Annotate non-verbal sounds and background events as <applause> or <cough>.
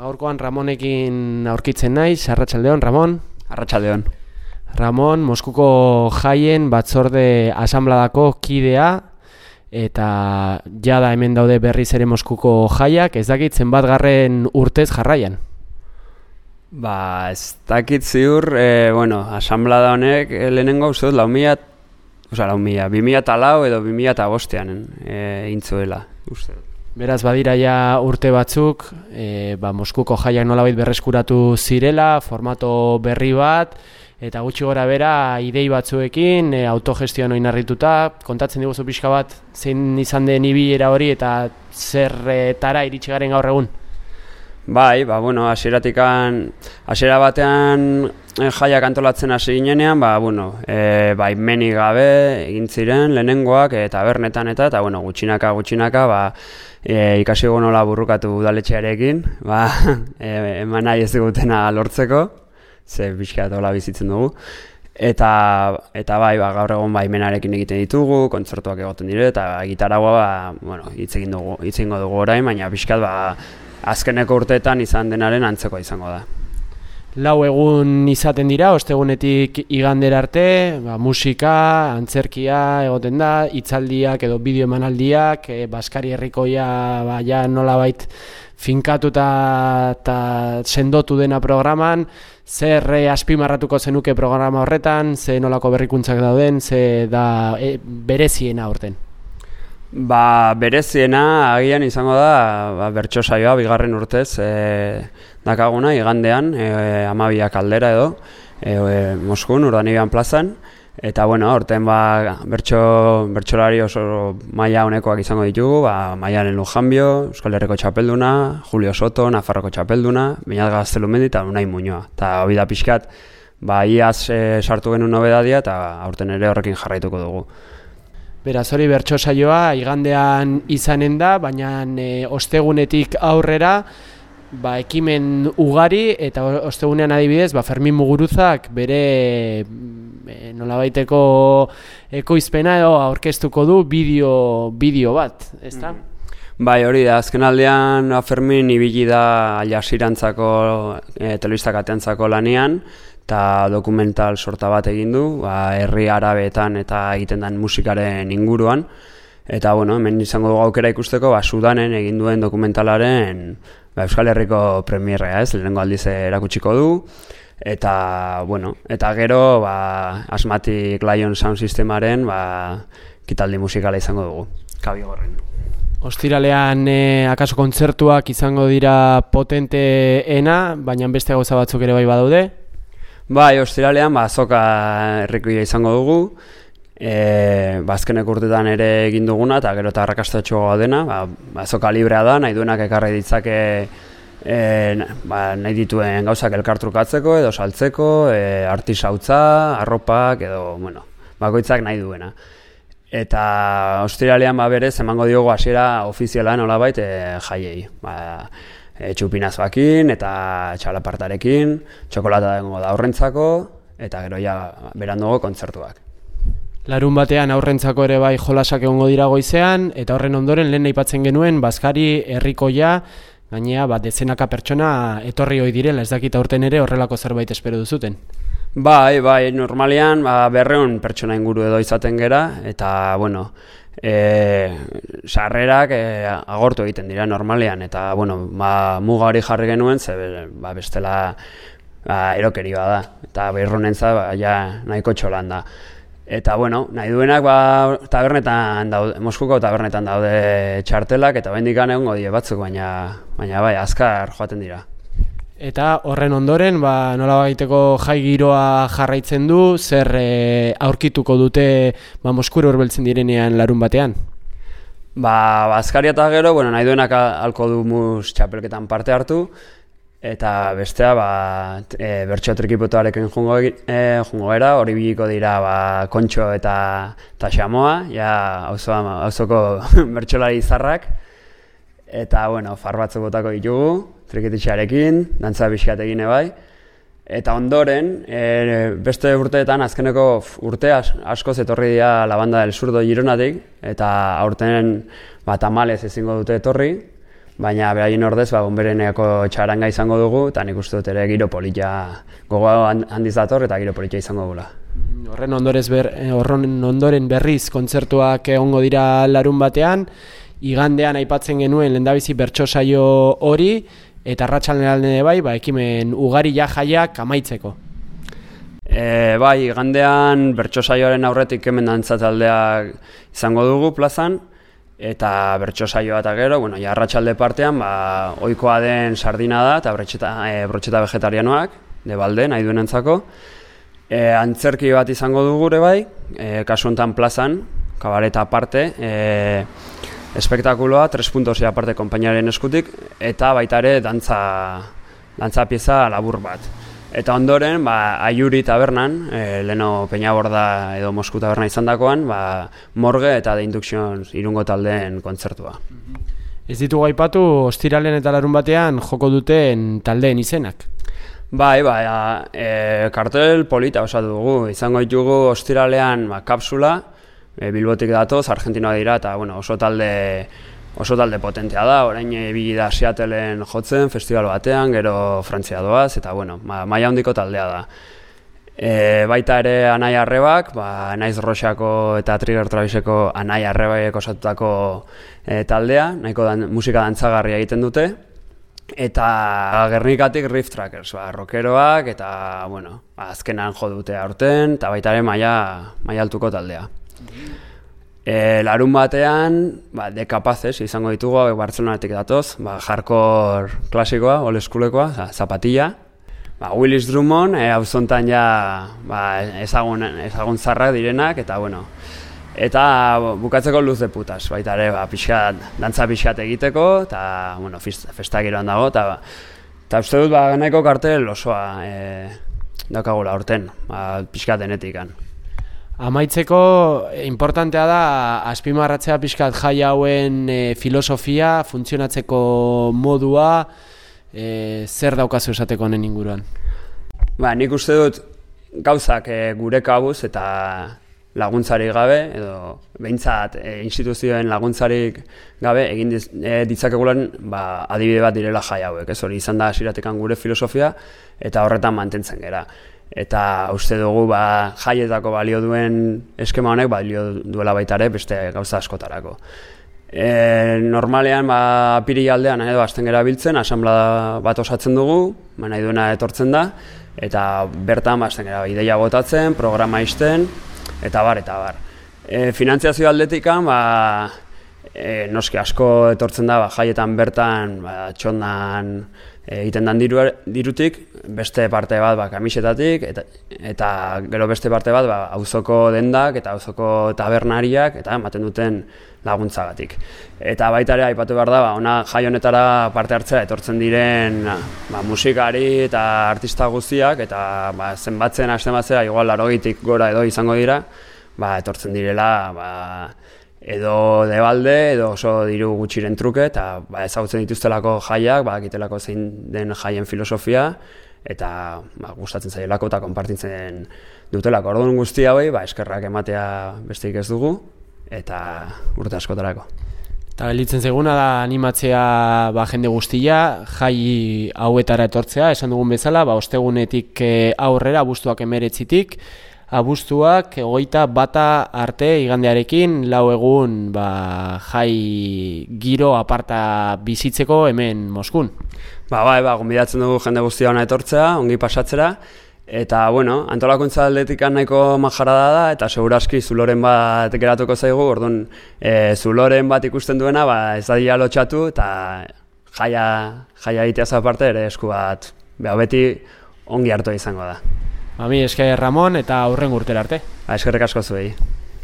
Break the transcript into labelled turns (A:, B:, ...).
A: Gaurkoan Ramonekin aurkitzen naiz, Arratsaldeon Ramon.
B: Arratsaldeon.
A: Ramon Moskuko jaien batzorde asambladako kidea eta jada hemen daude berriz ere Moskuko jaiak, ez dakit zenbat garren urtez jarraian.
B: Ba, ez dakit ziur, e, bueno, asamblada honek e, lehenengo uste dut lau mila, oza, lau mila, bi mila talau edo bi mila tagostean e, intzuela, uste dut.
A: Beraz badira ja urte batzuk, e, ba, Moskuko jaiak nolabait berreskuratu zirela, formato berri bat, eta gutxi gora bera idei batzuekin, e, autogestioan oinarrituta, kontatzen diguzu pixka bat, zein izan den ibilera hori eta zerretara iritsi garen gaur egun?
B: Bai, ba, bueno, asieratikan, asiera batean e, jaiak antolatzen hasi ginenean, ba, bueno, e, bai, meni gabe egin ziren lehenengoak eta bernetan eta, eta, bueno, gutxinaka, gutxinaka, ba, e, ikasi nola burrukatu udaletxearekin, ba, <laughs> e, eman nahi ez dugutena lortzeko, ze bizka eta bizitzen dugu. Eta, eta bai, ba, gaur egon bai menarekin egiten ditugu, kontzertuak egoten dire, eta gitarragoa, ba, bueno, hitz egin dugu, hitz dugu orain, baina bizkat, ba, azkeneko urteetan izan denaren antzeko izango da
A: lau egun izaten dira, ostegunetik igander arte, ba, musika, antzerkia egoten da, hitzaldiak edo bideo emanaldiak, e, Baskari herrikoia ba, ja nolabait finkatuta eta sendotu dena programan, zer aspimarratuko zenuke programa horretan, ze nolako berrikuntzak dauden, ze da e, bereziena horten.
B: Ba, bereziena agian izango da ba, bertso saioa bigarren urtez e, dakaguna igandean e, amabiak aldera edo e, e, Moskun, Urdanibian plazan. Eta bueno, orten ba, bertso, bertsolari oso maila honekoak izango ditugu ba, Maialen Lujanbio, Euskal Herriko Txapelduna, Julio Soto, Nafarroko Txapelduna Binat Gaztelumendi eta Unai Muñoa. Eta hori da pixkat ba, iaz e, sartu genuen nobedadia eta aurten ere horrekin jarraituko dugu
A: Beraz hori bertso saioa igandean izanen da, baina e, ostegunetik aurrera ba, ekimen ugari eta ostegunean adibidez ba, Fermin Muguruzak bere e, nolabaiteko ekoizpena edo aurkeztuko du bideo, bideo bat, ezta? Mm
B: Bai, hori da, azken aldean Fermin ibili da jasirantzako e, ateantzako lanean, eta dokumental sorta bat egin du, ba, herri arabeetan eta egiten den musikaren inguruan. Eta bueno, hemen izango dugu aukera ikusteko, ba, Sudanen egin duen dokumentalaren ba, Euskal Herriko premierra, ez, lehenengo aldiz erakutsiko du. Eta, bueno, eta gero, ba, Asmatic Lion Sound Systemaren ba, kitaldi musikala izango dugu, kabi gorren.
A: Ostiralean e, akaso kontzertuak izango dira potenteena, baina beste gauza batzuk ere bai badaude?
B: Bai, ostiralean, ba, azoka errikoia izango dugu, e, bazkenek ba, urtetan ere egin duguna, eta gero eta arrakastatxoa dena, ba, azoka librea da, nahi duenak ekarri ditzake e, ba, nahi dituen gauzak elkartrukatzeko, edo saltzeko, e, artisautza, arropak, edo, bueno, bakoitzak nahi duena. Eta ostiralean ba berez emango diogo hasiera ofiziala nolabait e, jaiei. Ba, e, txupinazoakin eta txalapartarekin, txokolata dengo da aurrentzako, eta gero ja berandugo kontzertuak.
A: Larun batean aurrentzako ere bai jolasak egongo dira goizean, eta horren ondoren lehen aipatzen genuen, Baskari herrikoia gainea bat dezenaka pertsona etorri hoi direla, ez dakita urten ere horrelako zerbait espero duzuten.
B: Bai, bai, normalean ba, berreun pertsona inguru edo izaten gera, eta, bueno, e, sarrerak e, agortu egiten dira normalean eta bueno, ba, muga hori jarri genuen ze ba, bestela ba, erokeri bada. Eta behirronentza ba, ja nahiko txolan da. Eta bueno, nahi duenak ba, tabernetan daude, Moskuko tabernetan daude txartelak eta bendikan egongo die batzuk baina, baina bai, azkar joaten dira
A: Eta horren ondoren, ba, nola baiteko jai giroa jarraitzen du, zer e, aurkituko dute ba, Moskuru horbeltzen direnean larun batean?
B: Ba, Baskari eta gero, bueno, nahi duenak alko du mus txapelketan parte hartu, eta bestea, ba, e, bertxo trikipotoarekin jungo, e, jungo era, hori biliko dira ba, kontxo eta, eta xamoa, ja, hauzoko <laughs> bertxolari izarrak, eta, bueno, far botako ditugu, trikititxarekin, dantza bizkat egine bai. Eta ondoren, e, beste urteetan, azkeneko urte asko etorri dira la banda del surdo gironatik, eta aurten bat amalez ezingo dute etorri, baina beraien ordez ba bonbereneako txaranga izango dugu eta nik uste dut ere giro polita gogo handiz dator eta giro polita izango dugula.
A: Horren ondorez ber, eh, horren ondoren berriz kontzertuak egongo dira larun batean, igandean aipatzen genuen lendabizi bertso saio hori eta arratsaldean bai, ba ekimen ugari ja jaiak amaitzeko.
B: E, bai, igandean bertso saioaren aurretik hemen dantza taldeak izango dugu plazan, eta bertso saioa eta gero, bueno, jarratxalde partean, ba, oikoa den sardina da, eta brotxeta, e, brotxeta vegetarianoak, de balde, nahi duen entzako. E, antzerki bat izango du gure bai, e, kasu honetan plazan, kabareta aparte, e, espektakuloa, 3.0 aparte kompainaren eskutik, eta baita ere dantza, dantza pieza labur bat. Eta ondoren, ba, Aiuri tabernan, e, leno Peñaborda edo Mosku taberna izan dakoan, ba, morge eta The Inductions irungo taldeen kontzertua.
A: Ez ditugu aipatu, ostiralen eta larun batean joko duten taldeen izenak?
B: Bai, bai, e, kartel polita osatu dugu. Izango ditugu ostiralean ba, kapsula, e, bilbotik datoz, Argentina dira, eta bueno, oso talde oso talde potentea da, orain ebili da Seattleen jotzen, festival batean, gero Frantzia doaz, eta bueno, ma, maia handiko taldea da. E, baita ere Anai Arrebak, ba, Naiz Roxako eta Trigger Traviseko Anai Arrebak osatutako e, taldea, nahiko dan, musika dantzagarria egiten dute, eta Gernikatik Rift Trackers, ba, rockeroak, eta bueno, azkenan jo dute aurten, eta baita ere maia, maia altuko taldea. E, larun batean, ba, dekapazes izango ditugu, Bartzelonatik datoz, ba, hardcore klasikoa, old schoolekoa, zapatilla. Ba, Willis Drummond, e, hau zontan ja ba, ezagun, ezagun zarrak direnak, eta bueno, eta bukatzeko luz de putas, baita ere, ba, pixkat, dantza pixkat egiteko, eta bueno, festak iroan dago, eta eta uste dut, ba, nahiko kartel osoa e, daukagula orten, ba, pixkat denetikan.
A: Amaitzeko, importantea da, azpimarratzea pixkat jai hauen e, filosofia, funtzionatzeko modua, e, zer daukazu esateko honen inguruan?
B: Ba, nik uste dut gauzak e, gure kabuz eta laguntzari gabe, edo behintzat e, instituzioen laguntzarik gabe, egin diz, e, ditzakegulan ba, adibide bat direla jai hauek. Ez hori izan da asiratekan gure filosofia eta horretan mantentzen gera eta uste dugu ba, jaietako balio duen eskema honek balio duela baita ere beste gauza askotarako. E, normalean ba, apiri aldean edo azten gara biltzen, asamblea bat osatzen dugu, ba, nahi duena etortzen da, eta bertan ba, azten gara ideia botatzen, programa izten, eta bar, eta bar. E, finantziazio aldetikan, ba, e, noski asko etortzen da, ba, jaietan bertan, ba, txondan, egiten dan diru, dirutik, beste parte bat ba, kamisetatik, eta, eta gero beste parte bat ba, auzoko dendak eta auzoko tabernariak eta ematen duten laguntzagatik. Eta baita ere aipatu behar da, ba, ona jai honetara parte hartzea etortzen diren ba, musikari eta artista guztiak, eta ba, zenbatzen hasten batzera, igual larogitik gora edo izango dira, ba, etortzen direla, ba, edo debalde edo oso diru gutxiren truke eta ba, ezagutzen dituztelako jaiak, ba, egitelako zein den jaien filosofia eta ba, gustatzen zailako eta konpartitzen dutelako. Orduan guzti hauei, ba, eskerrak ematea besteik ez dugu eta urte askotarako.
A: Eta gelitzen zeguna da animatzea ba, jende guztia, jai hauetara etortzea, esan dugun bezala, ba, ostegunetik eh, aurrera, bustuak emeretzitik, abuztuak egoita bata arte igandearekin lau egun ba, jai giro aparta bizitzeko hemen Moskun.
B: Ba, bai, ba, gombidatzen dugu jende guztia hona etortzea, ongi pasatzera, eta, bueno, antolakuntza aldetik nahiko majarada da, eta seguraski zuloren bat geratuko zaigu, orduan, e, zuloren bat ikusten duena, ba, ez da lotxatu, eta jaia, jaia iteaz aparte ere esku bat, beha, beti ongi hartu izango da.
A: Ami, eske Ramon eta aurren urtera arte.
B: Ba, eskerrek asko zuei.